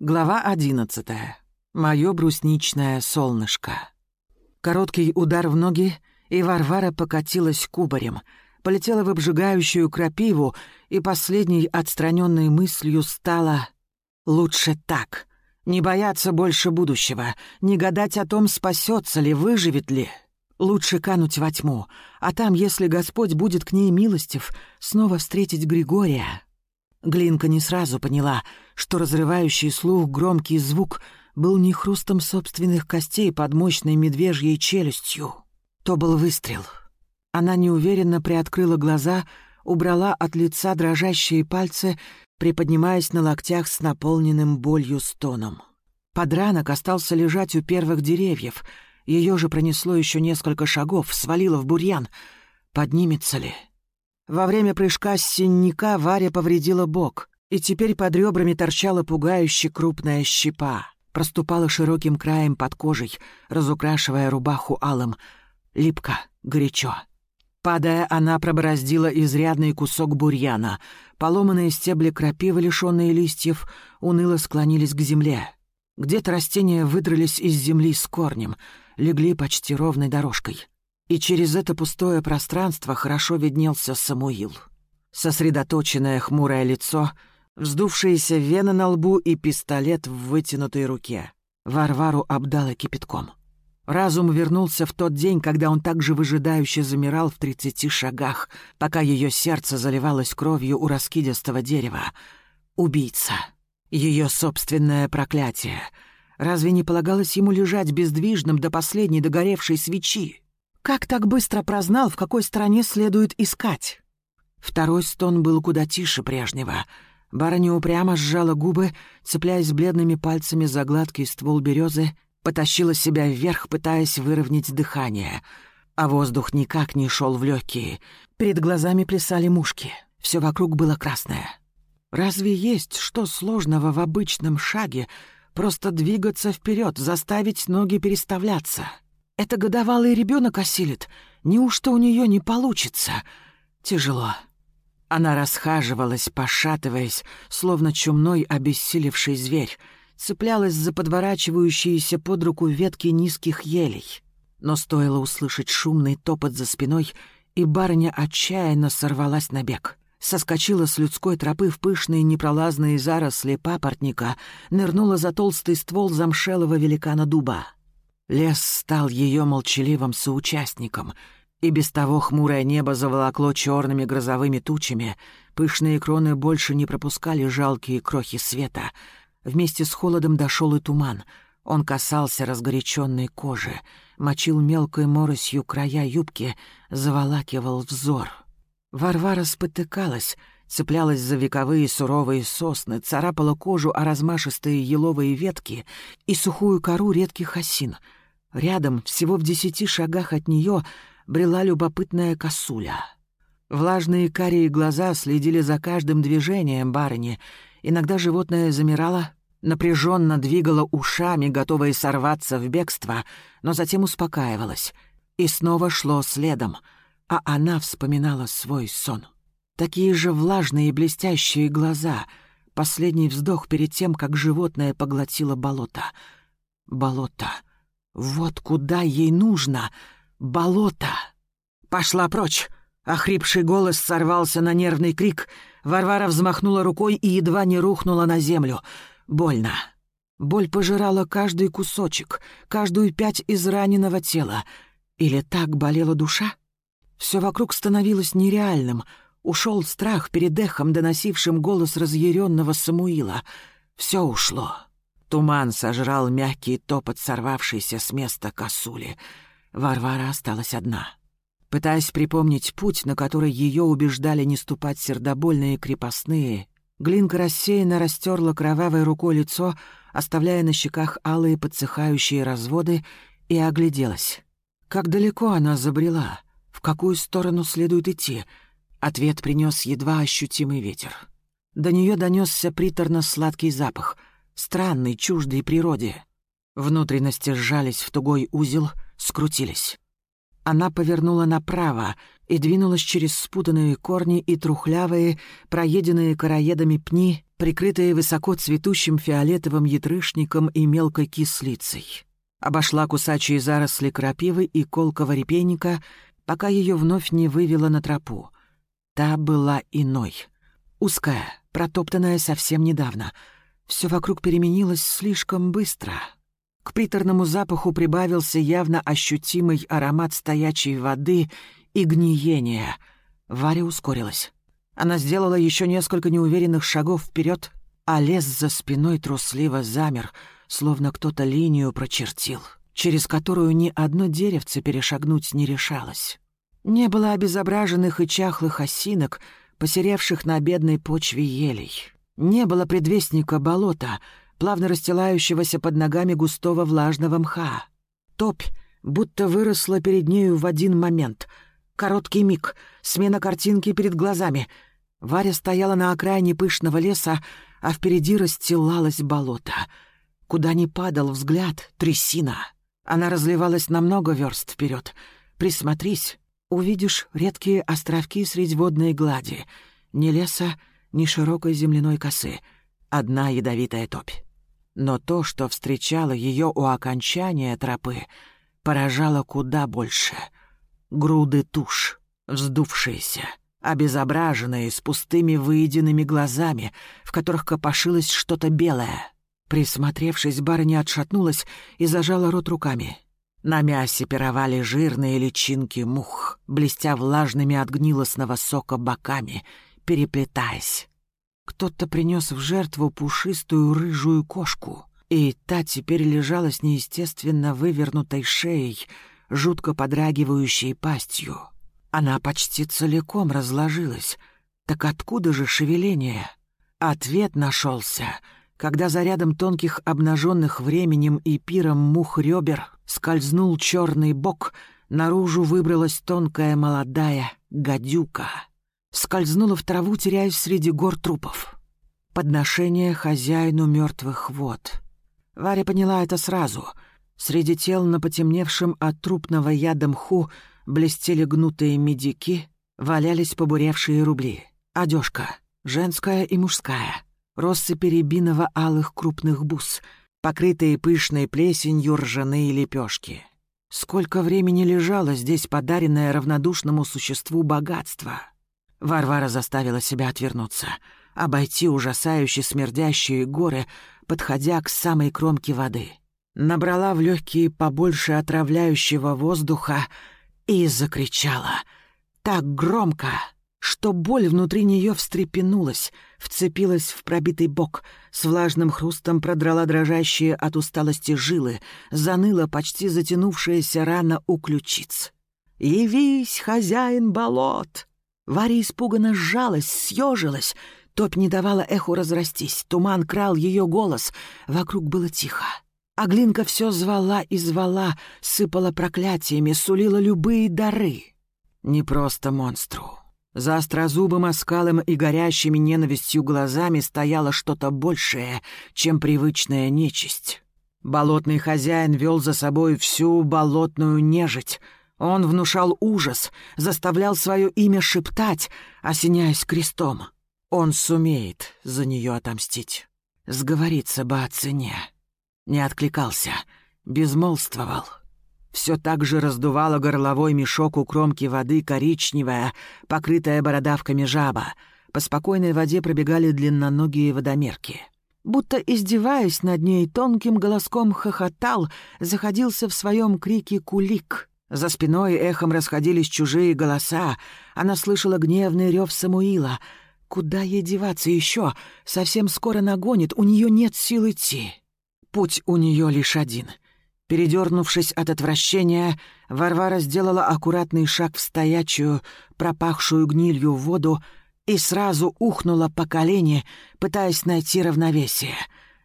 Глава одиннадцатая. Моё брусничное солнышко. Короткий удар в ноги, и Варвара покатилась кубарем, полетела в обжигающую крапиву, и последней отстраненной мыслью стала «Лучше так. Не бояться больше будущего, не гадать о том, спасется ли, выживет ли. Лучше кануть во тьму, а там, если Господь будет к ней милостив, снова встретить Григория, Глинка не сразу поняла, что разрывающий слух громкий звук был не хрустом собственных костей под мощной медвежьей челюстью. То был выстрел. Она неуверенно приоткрыла глаза, убрала от лица дрожащие пальцы, приподнимаясь на локтях с наполненным болью стоном. Подранок остался лежать у первых деревьев. Ее же пронесло еще несколько шагов, свалило в бурьян. Поднимется ли? — во время прыжка с синяка Варя повредила бок, и теперь под ребрами торчала пугающе крупная щепа. Проступала широким краем под кожей, разукрашивая рубаху алым. Липко, горячо. Падая, она пробороздила изрядный кусок бурьяна. Поломанные стебли крапивы, лишенные листьев, уныло склонились к земле. Где-то растения выдрались из земли с корнем, легли почти ровной дорожкой и через это пустое пространство хорошо виднелся Самуил. Сосредоточенное хмурое лицо, вздувшиеся вены на лбу и пистолет в вытянутой руке. Варвару обдало кипятком. Разум вернулся в тот день, когда он так же выжидающе замирал в тридцати шагах, пока ее сердце заливалось кровью у раскидистого дерева. Убийца. Ее собственное проклятие. Разве не полагалось ему лежать бездвижным до последней догоревшей свечи? Как так быстро прознал, в какой стороне следует искать? Второй стон был куда тише прежнего. Барыня упрямо сжала губы, цепляясь бледными пальцами за гладкий ствол березы, потащила себя вверх, пытаясь выровнять дыхание. А воздух никак не шел в легкие. Перед глазами плясали мушки. Все вокруг было красное. Разве есть что сложного в обычном шаге? Просто двигаться вперед, заставить ноги переставляться — это годовалый ребенок осилит. Неужто у нее не получится? Тяжело. Она расхаживалась, пошатываясь, словно чумной обессилевший зверь, цеплялась за подворачивающиеся под руку ветки низких елей. Но стоило услышать шумный топот за спиной, и барыня отчаянно сорвалась на бег. Соскочила с людской тропы в пышные непролазные заросли папоротника, нырнула за толстый ствол замшелого великана дуба. Лес стал ее молчаливым соучастником, и без того хмурое небо заволокло черными грозовыми тучами, пышные кроны больше не пропускали жалкие крохи света. Вместе с холодом дошел и туман. Он касался разгоряченной кожи, мочил мелкой моросью края юбки, заволакивал взор. Варвара спотыкалась, цеплялась за вековые суровые сосны, царапала кожу о размашистые еловые ветки и сухую кору редких осин — Рядом, всего в десяти шагах от нее, брела любопытная косуля. Влажные карие глаза следили за каждым движением барыни. Иногда животное замирало, напряженно двигало ушами, готовое сорваться в бегство, но затем успокаивалось. И снова шло следом, а она вспоминала свой сон. Такие же влажные и блестящие глаза, последний вздох перед тем, как животное поглотило болото. Болото — вот куда ей нужно. Болото. Пошла прочь. Охрипший голос сорвался на нервный крик. Варвара взмахнула рукой и едва не рухнула на землю. Больно. Боль пожирала каждый кусочек, каждую пять израненного тела. Или так болела душа? Все вокруг становилось нереальным. Ушел страх перед эхом, доносившим голос разъяренного Самуила. Все ушло. Туман сожрал мягкий топот сорвавшийся с места косули. Варвара осталась одна. Пытаясь припомнить путь, на который ее убеждали не ступать сердобольные крепостные, Глинка рассеянно растерла кровавой рукой лицо, оставляя на щеках алые подсыхающие разводы, и огляделась. Как далеко она забрела? В какую сторону следует идти? Ответ принес едва ощутимый ветер. До нее донесся приторно-сладкий запах — странный, чуждой природе. Внутренности сжались в тугой узел, скрутились. Она повернула направо и двинулась через спутанные корни и трухлявые, проеденные короедами пни, прикрытые высоко цветущим фиолетовым ятрышником и мелкой кислицей. Обошла кусачие заросли крапивы и колкого репейника, пока ее вновь не вывела на тропу. Та была иной. Узкая, протоптанная совсем недавно. Все вокруг переменилось слишком быстро. К приторному запаху прибавился явно ощутимый аромат стоячей воды и гниения. Варя ускорилась. Она сделала еще несколько неуверенных шагов вперед, а лес за спиной трусливо замер, словно кто-то линию прочертил, через которую ни одно деревце перешагнуть не решалось. Не было обезображенных и чахлых осинок, посеревших на бедной почве елей. Не было предвестника болота, плавно расстилающегося под ногами густого влажного мха. Топь будто выросла перед нею в один момент. Короткий миг, смена картинки перед глазами — Варя стояла на окраине пышного леса, а впереди расстилалось болото. Куда ни падал взгляд, трясина. Она разливалась на много верст вперед. Присмотрись, увидишь редкие островки средь водной глади. Ни леса, ни широкой земляной косы. Одна ядовитая топь. Но то, что встречало ее у окончания тропы, поражало куда больше. Груды туш, вздувшиеся — обезображенные, с пустыми выеденными глазами, в которых копошилось что-то белое. Присмотревшись, барыня отшатнулась и зажала рот руками. На мясе пировали жирные личинки мух, блестя влажными от гнилостного сока боками, переплетаясь. Кто-то принес в жертву пушистую рыжую кошку, и та теперь лежала с неестественно вывернутой шеей, жутко подрагивающей пастью. Она почти целиком разложилась. Так откуда же шевеление? Ответ нашелся, когда за рядом тонких обнаженных временем и пиром мух ребер скользнул черный бок, наружу выбралась тонкая молодая гадюка. Скользнула в траву, теряясь среди гор трупов. Подношение хозяину мертвых вод. Варя поняла это сразу. Среди тел на потемневшем от трупного яда мху блестели гнутые медики, валялись побуревшие рубли. Одежка, женская и мужская, россыпи рябиново-алых крупных бус, покрытые пышной плесенью ржаные лепешки. Сколько времени лежало здесь подаренное равнодушному существу богатство? Варвара заставила себя отвернуться, обойти ужасающе смердящие горы, подходя к самой кромке воды. Набрала в легкие побольше отравляющего воздуха, и закричала. Так громко, что боль внутри нее встрепенулась, вцепилась в пробитый бок, с влажным хрустом продрала дрожащие от усталости жилы, заныла почти затянувшаяся рана у ключиц. «Явись, хозяин болот!» Варя испуганно сжалась, съежилась. Топь не давала эху разрастись, туман крал ее голос. Вокруг было тихо. А Глинка все звала и звала, сыпала проклятиями, сулила любые дары. Не просто монстру. За острозубым оскалом и горящими ненавистью глазами стояло что-то большее, чем привычная нечисть. Болотный хозяин вел за собой всю болотную нежить. Он внушал ужас, заставлял свое имя шептать, осеняясь крестом. Он сумеет за нее отомстить. Сговориться бы о цене. Не откликался, безмолвствовал. Все так же раздувало горловой мешок у кромки воды коричневая, покрытая бородавками жаба. По спокойной воде пробегали длинноногие водомерки. Будто издеваясь над ней, тонким голоском хохотал, заходился в своем крике кулик. За спиной эхом расходились чужие голоса. Она слышала гневный рев Самуила. Куда ей деваться еще? Совсем скоро нагонит, у нее нет сил идти. Путь у нее лишь один. Передернувшись от отвращения, Варвара сделала аккуратный шаг в стоячую, пропахшую гнилью воду и сразу ухнула по колени, пытаясь найти равновесие.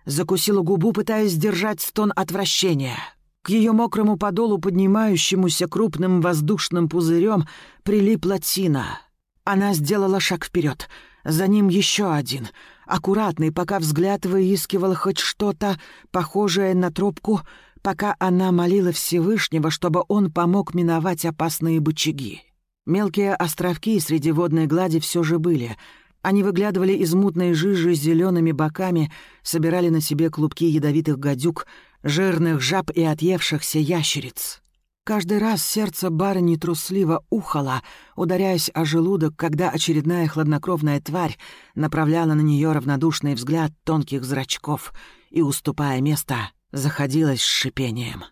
Закусила губу, пытаясь сдержать стон отвращения. К ее мокрому подолу, поднимающемуся крупным воздушным пузырем, прилипла тина. Она сделала шаг вперед, за ним еще один — аккуратный, пока взгляд выискивал хоть что-то, похожее на тропку, пока она молила Всевышнего, чтобы он помог миновать опасные бычаги. Мелкие островки среди водной глади все же были. Они выглядывали из мутной жижи с зелеными боками, собирали на себе клубки ядовитых гадюк, жирных жаб и отъевшихся ящериц. Каждый раз сердце барыни трусливо ухало, ударяясь о желудок, когда очередная хладнокровная тварь направляла на нее равнодушный взгляд тонких зрачков и, уступая место, заходилась с шипением.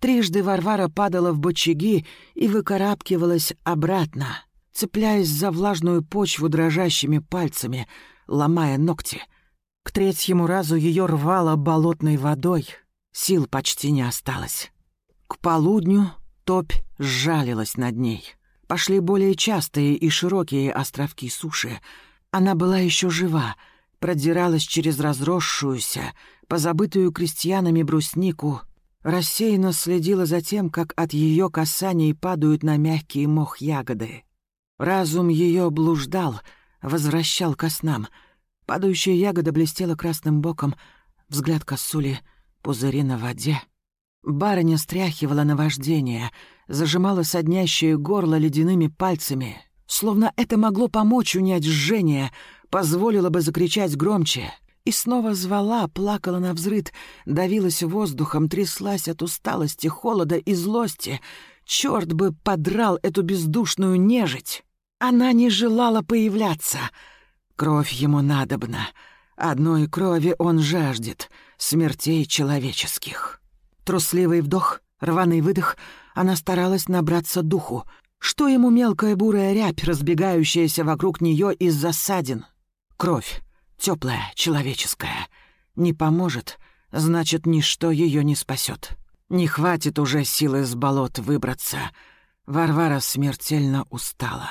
Трижды Варвара падала в бочаги и выкарабкивалась обратно, цепляясь за влажную почву дрожащими пальцами, ломая ногти. К третьему разу ее рвало болотной водой, сил почти не осталось. К полудню топь сжалилась над ней. Пошли более частые и широкие островки суши. Она была еще жива, продиралась через разросшуюся, позабытую крестьянами бруснику, рассеянно следила за тем, как от ее касаний падают на мягкий мох ягоды. Разум ее блуждал, возвращал ко снам. Падающая ягода блестела красным боком, взгляд косули, пузыри на воде — Барыня стряхивала наваждение, зажимала соднящее горло ледяными пальцами, словно это могло помочь унять жжение, позволило бы закричать громче. И снова звала, плакала на взрыд, давилась воздухом, тряслась от усталости, холода и злости. Черт бы подрал эту бездушную нежить! Она не желала появляться. Кровь ему надобна. Одной крови он жаждет, смертей человеческих. Трусливый вдох, рваный выдох. Она старалась набраться духу. Что ему мелкая бурая рябь, разбегающаяся вокруг нее из засадин? Кровь, теплая, человеческая. Не поможет, значит, ничто ее не спасет. Не хватит уже силы с болот выбраться. Варвара смертельно устала.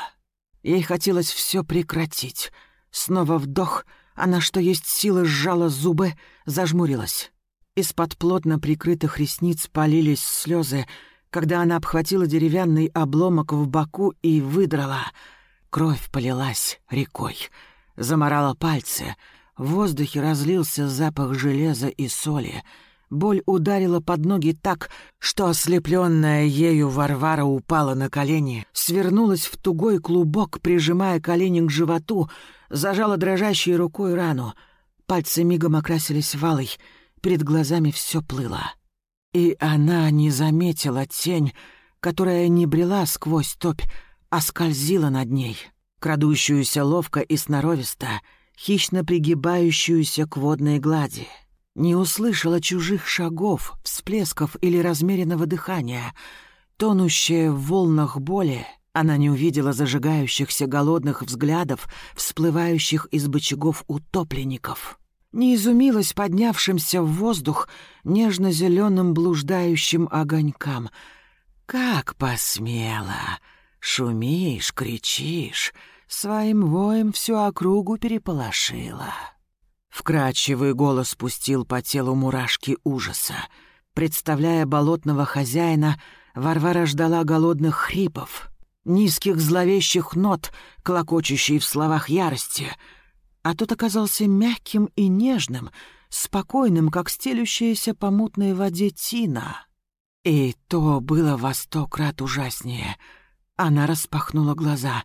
Ей хотелось все прекратить. Снова вдох, она, что есть силы, сжала зубы, зажмурилась. Из-под плотно прикрытых ресниц полились слезы, когда она обхватила деревянный обломок в боку и выдрала. Кровь полилась рекой, заморала пальцы. В воздухе разлился запах железа и соли. Боль ударила под ноги так, что ослепленная ею Варвара упала на колени, свернулась в тугой клубок, прижимая колени к животу, зажала дрожащей рукой рану. Пальцы мигом окрасились валой — Перед глазами все плыло. И она не заметила тень, которая не брела сквозь топь, а скользила над ней, крадущуюся ловко и сноровисто, хищно пригибающуюся к водной глади. Не услышала чужих шагов, всплесков или размеренного дыхания. Тонущая в волнах боли, она не увидела зажигающихся голодных взглядов, всплывающих из бочагов утопленников не изумилась поднявшимся в воздух нежно-зеленым блуждающим огонькам. «Как посмела! Шумишь, кричишь, своим воем всю округу переполошила». Вкрадчивый голос спустил по телу мурашки ужаса. Представляя болотного хозяина, Варвара ждала голодных хрипов, низких зловещих нот, клокочущей в словах ярости — а тот оказался мягким и нежным, спокойным, как стелющаяся по мутной воде тина. И то было во сто крат ужаснее. Она распахнула глаза,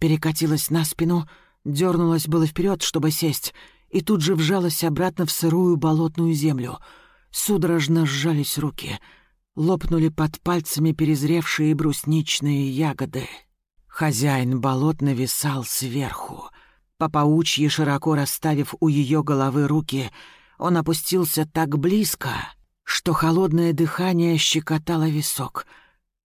перекатилась на спину, дернулась было вперед, чтобы сесть, и тут же вжалась обратно в сырую болотную землю. Судорожно сжались руки, лопнули под пальцами перезревшие брусничные ягоды. Хозяин болот нависал сверху — по паучьи широко расставив у ее головы руки, он опустился так близко, что холодное дыхание щекотало висок,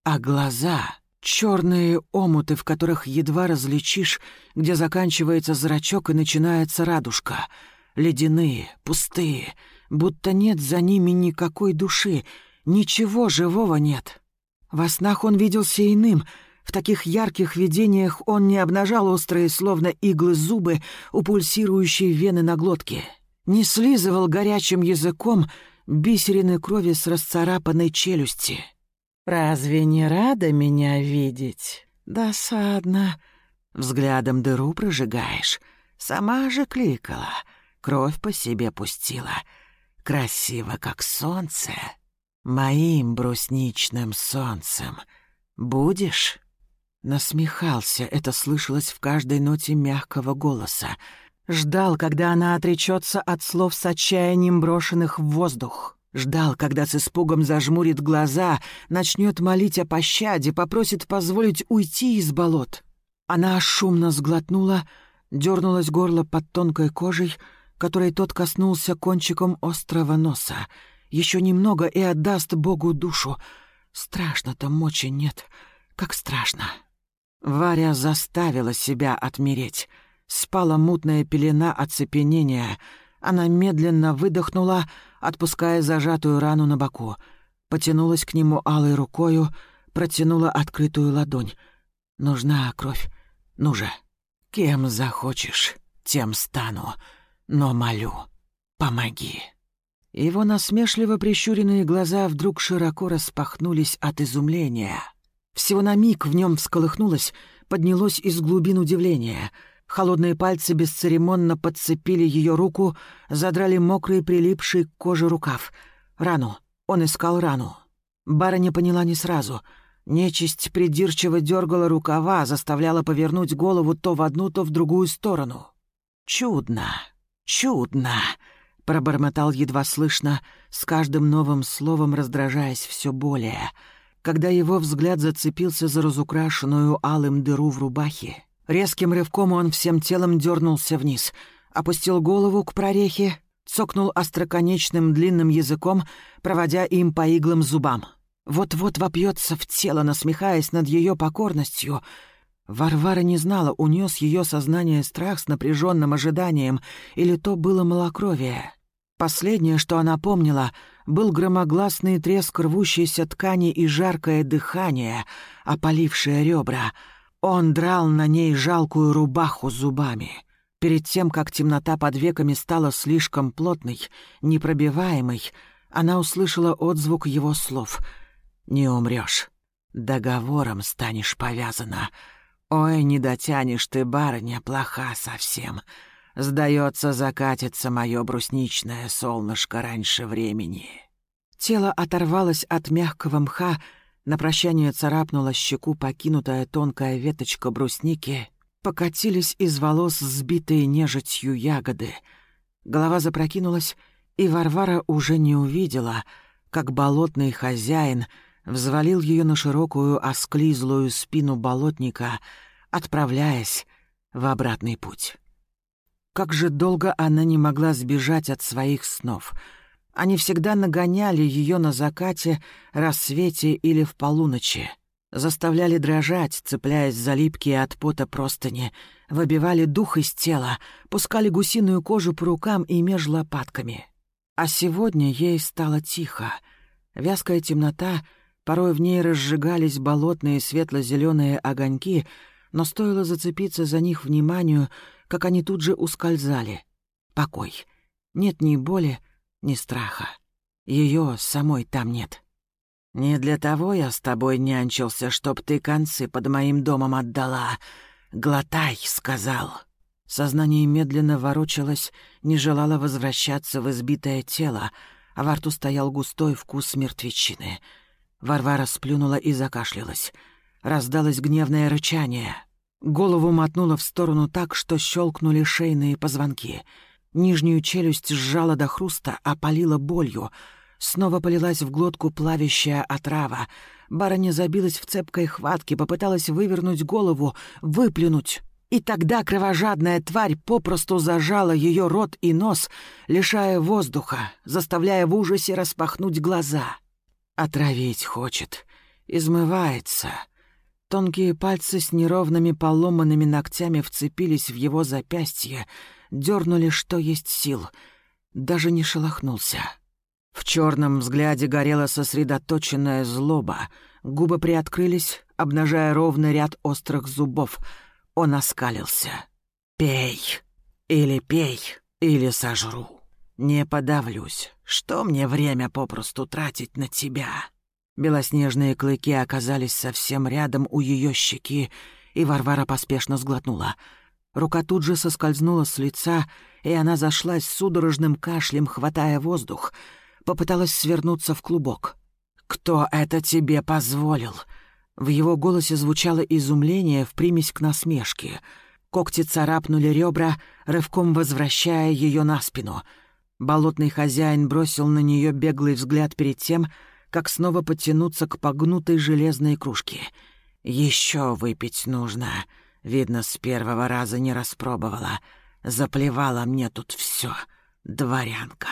а глаза — черные омуты, в которых едва различишь, где заканчивается зрачок и начинается радужка, ледяные, пустые, будто нет за ними никакой души, ничего живого нет. Во снах он виделся иным — в таких ярких видениях он не обнажал острые, словно иглы зубы у пульсирующей вены на глотке, не слизывал горячим языком бисерины крови с расцарапанной челюсти. «Разве не рада меня видеть? Досадно. Взглядом дыру прожигаешь. Сама же кликала, кровь по себе пустила. Красиво, как солнце. Моим брусничным солнцем будешь?» Насмехался, это слышалось в каждой ноте мягкого голоса. Ждал, когда она отречется от слов с отчаянием брошенных в воздух. Ждал, когда с испугом зажмурит глаза, начнет молить о пощаде, попросит позволить уйти из болот. Она шумно сглотнула, дернулась горло под тонкой кожей, которой тот коснулся кончиком острого носа. Еще немного и отдаст Богу душу. Страшно-то мочи нет, как страшно. Варя заставила себя отмереть. Спала мутная пелена оцепенения. Она медленно выдохнула, отпуская зажатую рану на боку. Потянулась к нему алой рукою, протянула открытую ладонь. «Нужна кровь. Ну же, кем захочешь, тем стану. Но молю, помоги». Его насмешливо прищуренные глаза вдруг широко распахнулись от изумления — всего на миг в нем всколыхнулось, поднялось из глубин удивления. Холодные пальцы бесцеремонно подцепили ее руку, задрали мокрый прилипший к коже рукав. Рану. Он искал рану. Барыня поняла не сразу. Нечисть придирчиво дергала рукава, заставляла повернуть голову то в одну, то в другую сторону. «Чудно, чудно!» — пробормотал едва слышно, с каждым новым словом раздражаясь все более — когда его взгляд зацепился за разукрашенную алым дыру в рубахе. Резким рывком он всем телом дернулся вниз, опустил голову к прорехе, цокнул остроконечным длинным языком, проводя им по иглам зубам. Вот-вот вопьется в тело, насмехаясь над ее покорностью. Варвара не знала, унес ее сознание страх с напряженным ожиданием, или то было малокровие. Последнее, что она помнила, был громогласный треск рвущейся ткани и жаркое дыхание, опалившее ребра. Он драл на ней жалкую рубаху зубами. Перед тем, как темнота под веками стала слишком плотной, непробиваемой, она услышала отзвук его слов. «Не умрешь. Договором станешь повязана. Ой, не дотянешь ты, барыня, плоха совсем». Сдается, закатится мое брусничное солнышко раньше времени. Тело оторвалось от мягкого мха, на прощание царапнула щеку покинутая тонкая веточка брусники, покатились из волос сбитые нежитью ягоды. Голова запрокинулась, и Варвара уже не увидела, как болотный хозяин взвалил ее на широкую осклизлую спину болотника, отправляясь в обратный путь. Как же долго она не могла сбежать от своих снов. Они всегда нагоняли ее на закате, рассвете или в полуночи. Заставляли дрожать, цепляясь за липкие от пота простыни, выбивали дух из тела, пускали гусиную кожу по рукам и меж лопатками. А сегодня ей стало тихо. Вязкая темнота, порой в ней разжигались болотные светло-зеленые огоньки, но стоило зацепиться за них вниманию — как они тут же ускользали. Покой. Нет ни боли, ни страха. Ее самой там нет. Не для того я с тобой нянчился, чтоб ты концы под моим домом отдала. Глотай, сказал. Сознание медленно ворочалось, не желало возвращаться в избитое тело, а во рту стоял густой вкус мертвечины. Варвара сплюнула и закашлялась. Раздалось гневное рычание — Голову мотнуло в сторону так, что щелкнули шейные позвонки. Нижнюю челюсть сжала до хруста, опалила болью. Снова полилась в глотку плавящая отрава. Барыня забилась в цепкой хватке, попыталась вывернуть голову, выплюнуть. И тогда кровожадная тварь попросту зажала ее рот и нос, лишая воздуха, заставляя в ужасе распахнуть глаза. Отравить хочет. Измывается. Тонкие пальцы с неровными поломанными ногтями вцепились в его запястье, дернули, что есть сил. Даже не шелохнулся. В черном взгляде горела сосредоточенная злоба. Губы приоткрылись, обнажая ровный ряд острых зубов. Он оскалился. «Пей! Или пей, или сожру. Не подавлюсь. Что мне время попросту тратить на тебя?» Белоснежные клыки оказались совсем рядом у ее щеки, и Варвара поспешно сглотнула. Рука тут же соскользнула с лица, и она зашлась судорожным кашлем, хватая воздух. Попыталась свернуться в клубок. «Кто это тебе позволил?» В его голосе звучало изумление в примесь к насмешке. Когти царапнули ребра, рывком возвращая ее на спину. Болотный хозяин бросил на нее беглый взгляд перед тем, как снова подтянуться к погнутой железной кружке. Еще выпить нужно. Видно, с первого раза не распробовала. Заплевала мне тут все. Дворянка.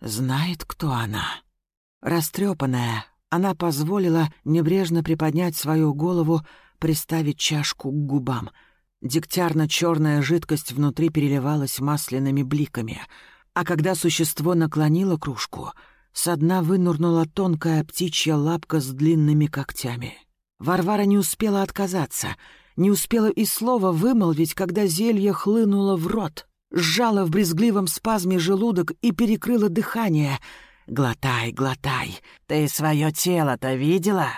Знает, кто она. Растрепанная, она позволила небрежно приподнять свою голову, приставить чашку к губам. Дегтярно-черная жидкость внутри переливалась масляными бликами, а когда существо наклонило кружку, со дна вынурнула тонкая птичья лапка с длинными когтями. Варвара не успела отказаться, не успела и слова вымолвить, когда зелье хлынуло в рот, сжало в брезгливом спазме желудок и перекрыло дыхание — «Глотай, глотай. Ты свое тело-то видела?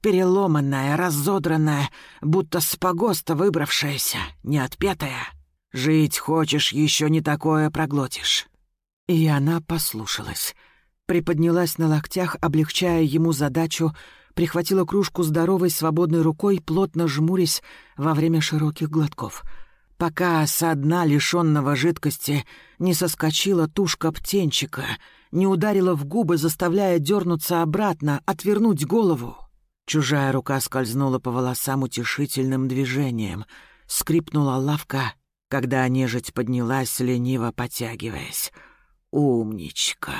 Переломанное, разодранное, будто с погоста выбравшееся, неотпетое. Жить хочешь, еще не такое проглотишь». И она послушалась. Приподнялась на локтях, облегчая ему задачу, прихватила кружку здоровой свободной рукой, плотно жмурясь во время широких глотков — пока со дна лишенного жидкости не соскочила тушка птенчика, не ударила в губы, заставляя дернуться обратно, отвернуть голову. Чужая рука скользнула по волосам утешительным движением. Скрипнула лавка, когда нежить поднялась, лениво потягиваясь. «Умничка!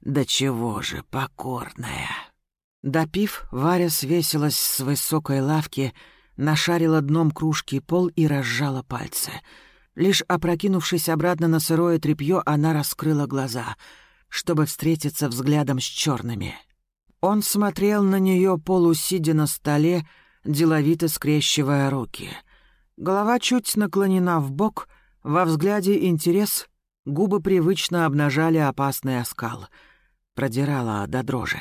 Да чего же покорная!» Допив, Варя свесилась с высокой лавки, нашарила дном кружки пол и разжала пальцы. Лишь опрокинувшись обратно на сырое тряпье, она раскрыла глаза — чтобы встретиться взглядом с черными. Он смотрел на нее, полусидя на столе, деловито скрещивая руки. Голова чуть наклонена в бок, во взгляде интерес, губы привычно обнажали опасный оскал. Продирала до дрожи.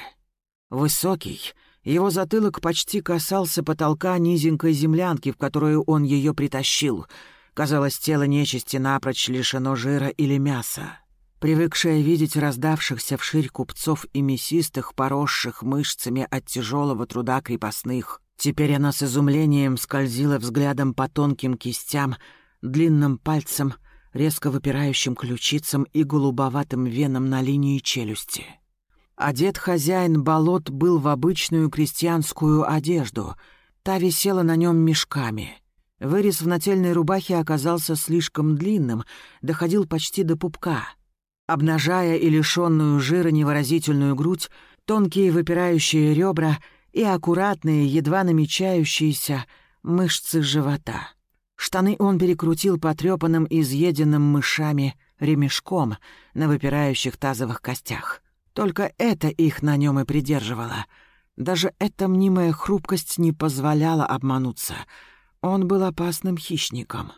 Высокий, его затылок почти касался потолка низенькой землянки, в которую он ее притащил. Казалось, тело нечисти напрочь лишено жира или мяса. Привыкшая видеть раздавшихся вширь купцов и мясистых, поросших мышцами от тяжелого труда крепостных, теперь она с изумлением скользила взглядом по тонким кистям, длинным пальцам, резко выпирающим ключицам и голубоватым венам на линии челюсти. Одет хозяин болот был в обычную крестьянскую одежду. Та висела на нем мешками. Вырез в нательной рубахе оказался слишком длинным, доходил почти до пупка — обнажая и лишенную жира невыразительную грудь, тонкие выпирающие ребра и аккуратные, едва намечающиеся мышцы живота. Штаны он перекрутил потрепанным, изъеденным мышами ремешком на выпирающих тазовых костях. Только это их на нем и придерживало. Даже эта мнимая хрупкость не позволяла обмануться. Он был опасным хищником.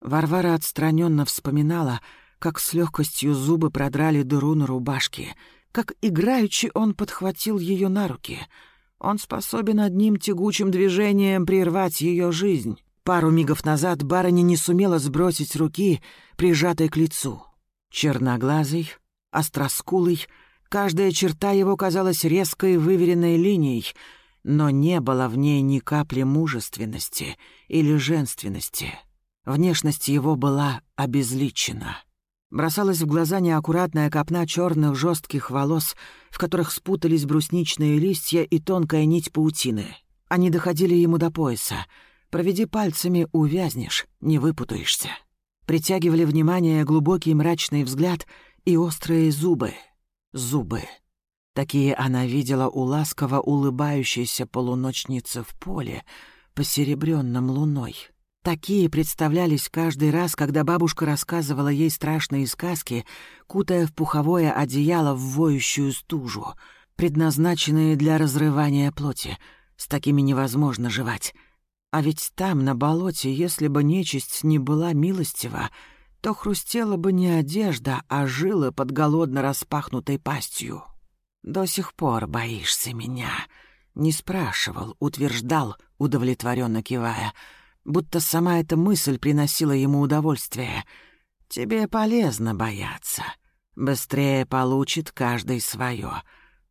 Варвара отстраненно вспоминала — как с легкостью зубы продрали дыру на рубашке, как играючи он подхватил ее на руки. Он способен одним тягучим движением прервать ее жизнь. Пару мигов назад барыня не сумела сбросить руки, прижатой к лицу. Черноглазый, остроскулый, каждая черта его казалась резкой выверенной линией, но не было в ней ни капли мужественности или женственности. Внешность его была обезличена. Бросалась в глаза неаккуратная копна черных жестких волос, в которых спутались брусничные листья и тонкая нить паутины. Они доходили ему до пояса. Проведи пальцами, увязнешь, не выпутаешься. Притягивали внимание глубокий мрачный взгляд и острые зубы. Зубы. Такие она видела у ласково улыбающейся полуночницы в поле, посеребренном луной. Такие представлялись каждый раз, когда бабушка рассказывала ей страшные сказки, кутая в пуховое одеяло в воющую стужу, предназначенные для разрывания плоти. С такими невозможно жевать. А ведь там, на болоте, если бы нечисть не была милостива, то хрустела бы не одежда, а жила под голодно распахнутой пастью. «До сих пор боишься меня?» Не спрашивал, утверждал, удовлетворенно кивая — будто сама эта мысль приносила ему удовольствие. «Тебе полезно бояться. Быстрее получит каждый свое.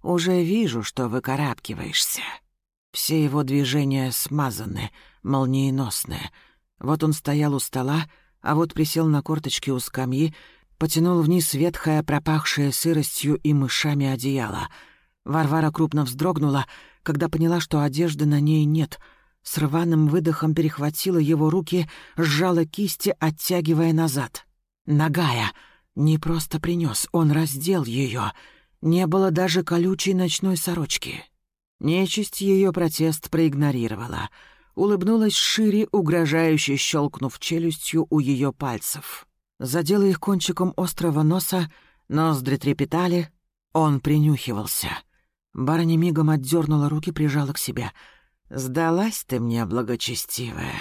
Уже вижу, что выкарабкиваешься. Все его движения смазаны, молниеносные. Вот он стоял у стола, а вот присел на корточки у скамьи, потянул вниз ветхое, пропахшее сыростью и мышами одеяло. Варвара крупно вздрогнула, когда поняла, что одежды на ней нет. С рваным выдохом перехватила его руки, сжала кисти, оттягивая назад. Нагая. Не просто принес, он раздел ее. Не было даже колючей ночной сорочки. Нечисть ее протест проигнорировала. Улыбнулась шире, угрожающе щелкнув челюстью у ее пальцев задела их кончиком острого носа, ноздри трепетали, он принюхивался. Барыня мигом отдернула руки, прижала к себе. «Сдалась ты мне, благочестивая.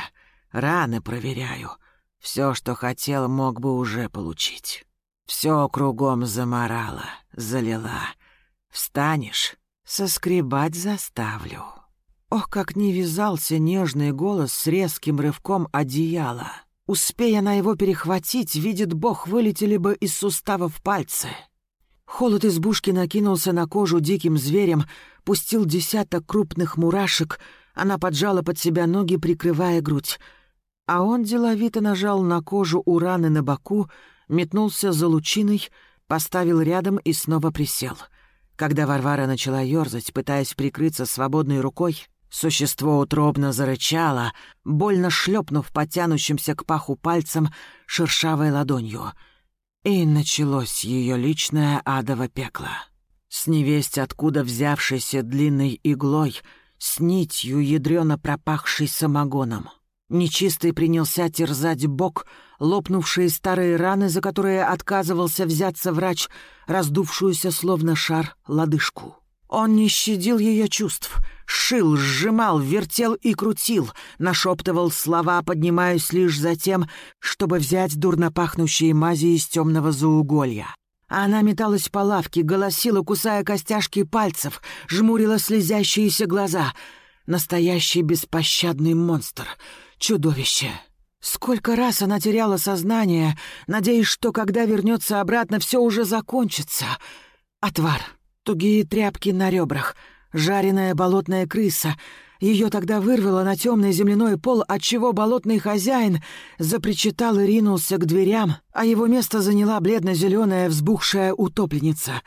Раны проверяю. Все, что хотел, мог бы уже получить. Все кругом заморала, залила. Встанешь, соскребать заставлю». Ох, как не вязался нежный голос с резким рывком одеяла. Успея на его перехватить, видит бог, вылетели бы из суставов пальцы. Холод избушки накинулся на кожу диким зверем, пустил десяток крупных мурашек, она поджала под себя ноги, прикрывая грудь. А он деловито нажал на кожу у раны на боку, метнулся за лучиной, поставил рядом и снова присел. Когда Варвара начала ёрзать, пытаясь прикрыться свободной рукой, Существо утробно зарычало, больно шлепнув потянущимся к паху пальцем шершавой ладонью. И началось ее личное адово пекло. С невесть откуда взявшейся длинной иглой, с нитью ядрёно пропахшей самогоном. Нечистый принялся терзать бок, лопнувшие старые раны, за которые отказывался взяться врач, раздувшуюся словно шар лодыжку. Он не щадил ее чувств, шил, сжимал, вертел и крутил, нашептывал слова, поднимаясь лишь за тем, чтобы взять дурно пахнущие мази из темного зауголья. Она металась по лавке, голосила, кусая костяшки пальцев, жмурила слезящиеся глаза. Настоящий беспощадный монстр. Чудовище. Сколько раз она теряла сознание, надеясь, что когда вернется обратно, все уже закончится. Отвар. Тугие тряпки на ребрах, жареная болотная крыса. Ее тогда вырвало на темный земляной пол, отчего болотный хозяин запричитал и ринулся к дверям, а его место заняла бледно-зеленая взбухшая утопленница.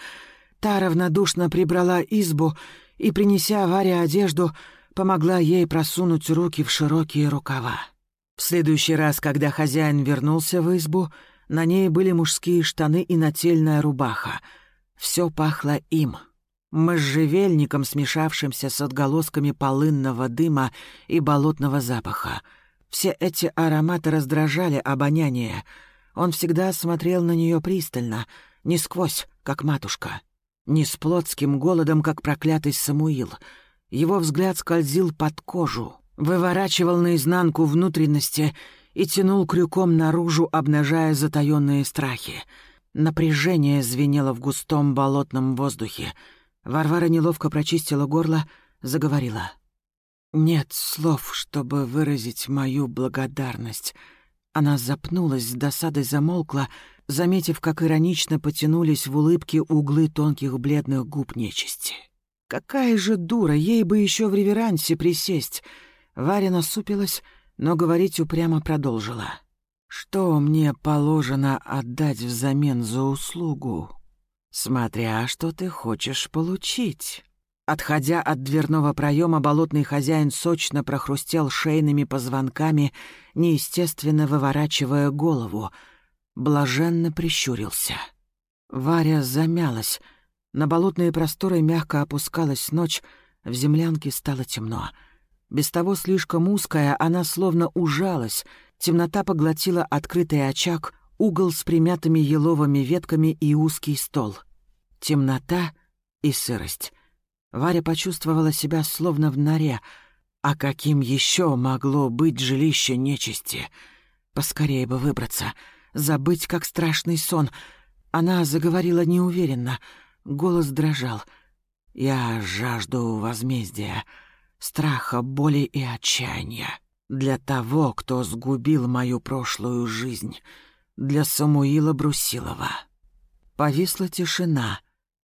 Та равнодушно прибрала избу и, принеся Варе одежду, помогла ей просунуть руки в широкие рукава. В следующий раз, когда хозяин вернулся в избу, на ней были мужские штаны и нательная рубаха — все пахло им. Можжевельником, смешавшимся с отголосками полынного дыма и болотного запаха. Все эти ароматы раздражали обоняние. Он всегда смотрел на нее пристально, не сквозь, как матушка, не с плотским голодом, как проклятый Самуил. Его взгляд скользил под кожу, выворачивал наизнанку внутренности и тянул крюком наружу, обнажая затаённые страхи — Напряжение звенело в густом болотном воздухе. Варвара неловко прочистила горло, заговорила. «Нет слов, чтобы выразить мою благодарность». Она запнулась, с досадой замолкла, заметив, как иронично потянулись в улыбке углы тонких бледных губ нечисти. «Какая же дура, ей бы еще в реверансе присесть!» Варя насупилась, но говорить упрямо продолжила. Что мне положено отдать взамен за услугу? Смотря что ты хочешь получить. Отходя от дверного проема, болотный хозяин сочно прохрустел шейными позвонками, неестественно выворачивая голову. Блаженно прищурился. Варя замялась. На болотные просторы мягко опускалась ночь, в землянке стало темно. Без того слишком узкая, она словно ужалась — Темнота поглотила открытый очаг, угол с примятыми еловыми ветками и узкий стол. Темнота и сырость. Варя почувствовала себя словно в норе. А каким еще могло быть жилище нечисти? Поскорее бы выбраться, забыть, как страшный сон. Она заговорила неуверенно, голос дрожал. «Я жажду возмездия, страха, боли и отчаяния». Для того, кто сгубил мою прошлую жизнь. Для Самуила Брусилова. Повисла тишина.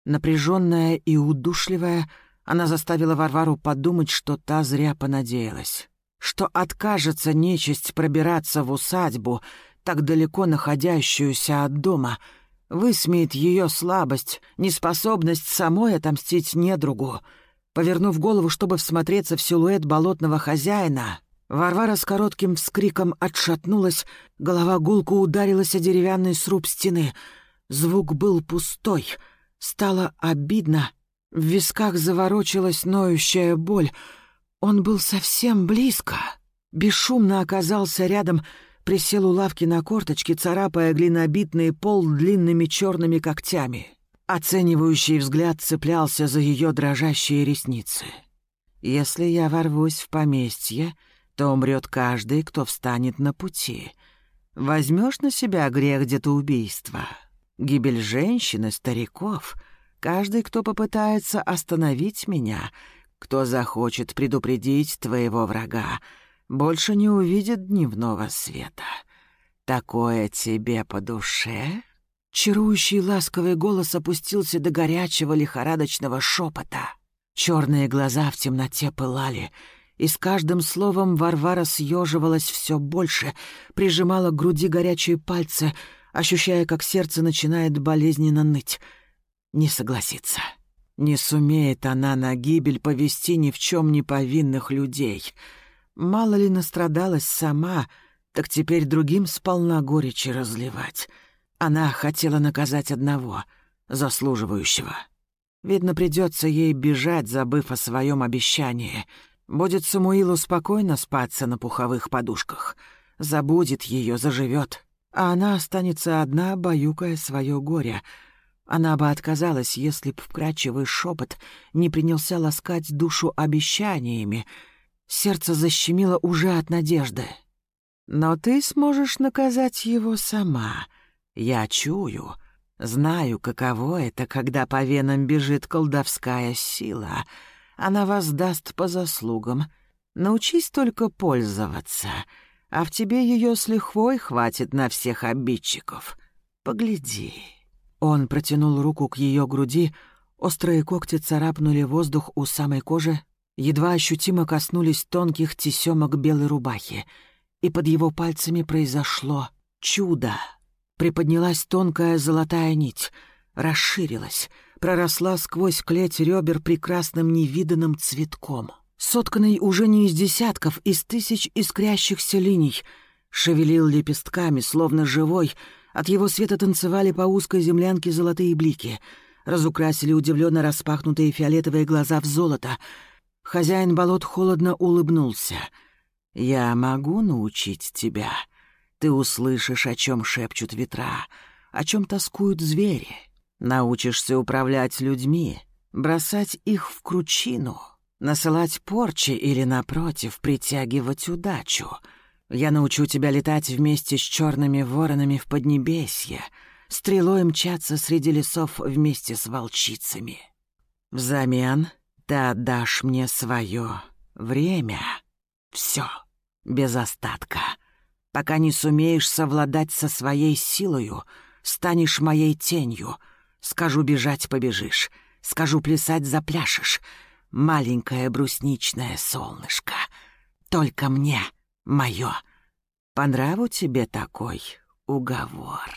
Напряженная и удушливая, она заставила Варвару подумать, что та зря понадеялась. Что откажется нечисть пробираться в усадьбу, так далеко находящуюся от дома, высмеет ее слабость, неспособность самой отомстить недругу. Повернув голову, чтобы всмотреться в силуэт болотного хозяина, Варвара с коротким вскриком отшатнулась, голова гулко ударилась о деревянный сруб стены. Звук был пустой. Стало обидно. В висках заворочилась ноющая боль. Он был совсем близко. Бесшумно оказался рядом, присел у лавки на корточки, царапая глинобитный пол длинными черными когтями. Оценивающий взгляд цеплялся за ее дрожащие ресницы. «Если я ворвусь в поместье, то умрет каждый, кто встанет на пути. Возьмешь на себя грех где-то убийства, гибель женщин стариков, каждый, кто попытается остановить меня, кто захочет предупредить твоего врага, больше не увидит дневного света. Такое тебе по душе?» Чарующий ласковый голос опустился до горячего лихорадочного шепота. Черные глаза в темноте пылали — и с каждым словом Варвара съеживалась все больше, прижимала к груди горячие пальцы, ощущая, как сердце начинает болезненно ныть. Не согласится. Не сумеет она на гибель повести ни в чем не повинных людей. Мало ли настрадалась сама, так теперь другим сполна горечи разливать. Она хотела наказать одного, заслуживающего. Видно, придется ей бежать, забыв о своем обещании — Будет Самуилу спокойно спаться на пуховых подушках. Забудет ее, заживет. А она останется одна, баюкая свое горе. Она бы отказалась, если б вкрадчивый шепот не принялся ласкать душу обещаниями. Сердце защемило уже от надежды. Но ты сможешь наказать его сама. Я чую, знаю, каково это, когда по венам бежит колдовская сила — она воздаст по заслугам. Научись только пользоваться, а в тебе ее с лихвой хватит на всех обидчиков. Погляди». Он протянул руку к ее груди, острые когти царапнули воздух у самой кожи, едва ощутимо коснулись тонких тесемок белой рубахи, и под его пальцами произошло чудо. Приподнялась тонкая золотая нить, расширилась — проросла сквозь клеть ребер прекрасным невиданным цветком, сотканный уже не из десятков, из тысяч искрящихся линий, шевелил лепестками, словно живой, от его света танцевали по узкой землянке золотые блики, разукрасили удивленно распахнутые фиолетовые глаза в золото. Хозяин болот холодно улыбнулся. «Я могу научить тебя. Ты услышишь, о чем шепчут ветра, о чем тоскуют звери». Научишься управлять людьми, бросать их в кручину, насылать порчи или, напротив, притягивать удачу. Я научу тебя летать вместе с черными воронами в Поднебесье, стрелой мчаться среди лесов вместе с волчицами. Взамен ты отдашь мне свое время. Все, без остатка. Пока не сумеешь совладать со своей силою, станешь моей тенью — Скажу бежать — побежишь. Скажу плясать — запляшешь. Маленькое брусничное солнышко. Только мне, мое. По нраву тебе такой уговор.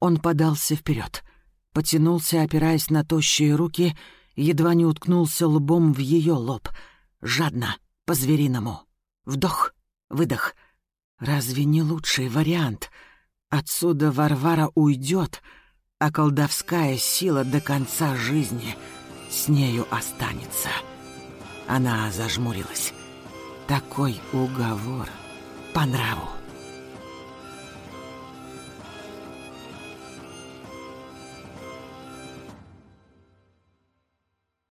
Он подался вперед, потянулся, опираясь на тощие руки, едва не уткнулся лбом в ее лоб. Жадно, по-звериному. Вдох, выдох. Разве не лучший вариант? Отсюда Варвара уйдет — а колдовская сила до конца жизни с нею останется. Она зажмурилась. Такой уговор по нраву.